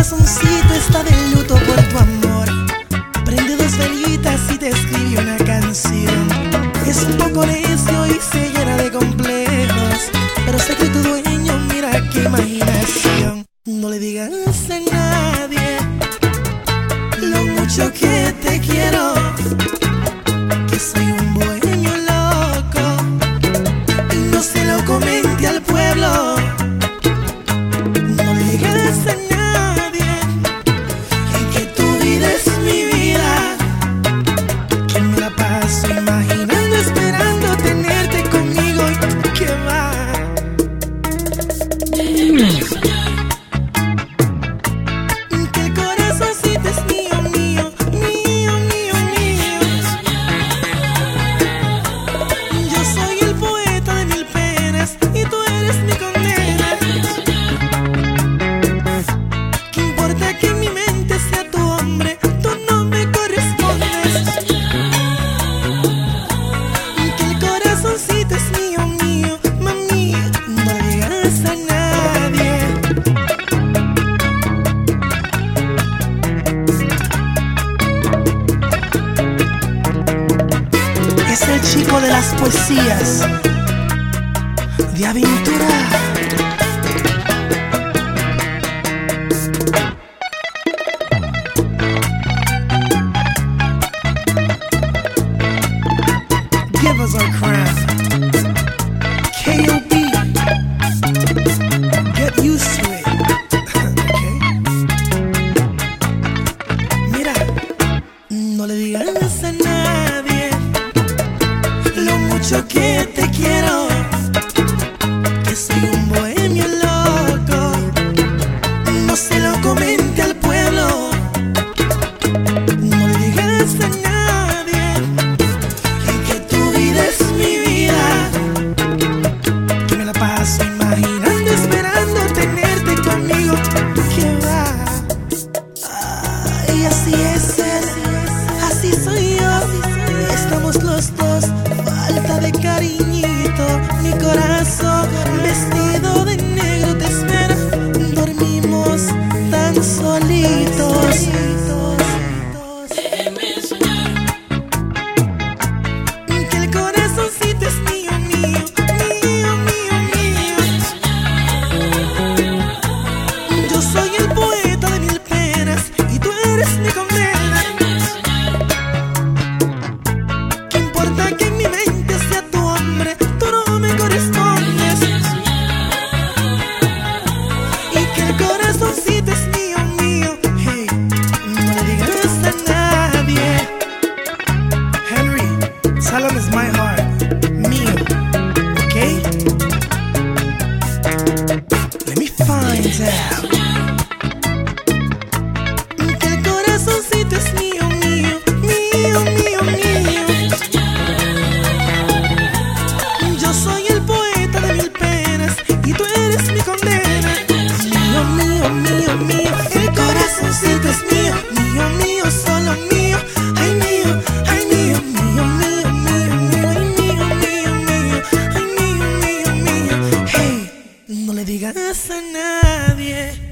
corazoncito está de luto por tu amor. Prende dos velitas y te escribe una canción. Es un poco necio y se llena de complejos. Pero sé que tu dueño, mira qué imaginación. No le digas a nadie lo mucho que te quiero. Que soy un las poesías de aventura. Mira, no le digas a nadie mucho que te quiero, que soy un bohemio loco. No se lo comente al pueblo, no le digas a nadie Y que tu vida es mi vida, que me la paso en mi corazón. Yeah. digas a nadie.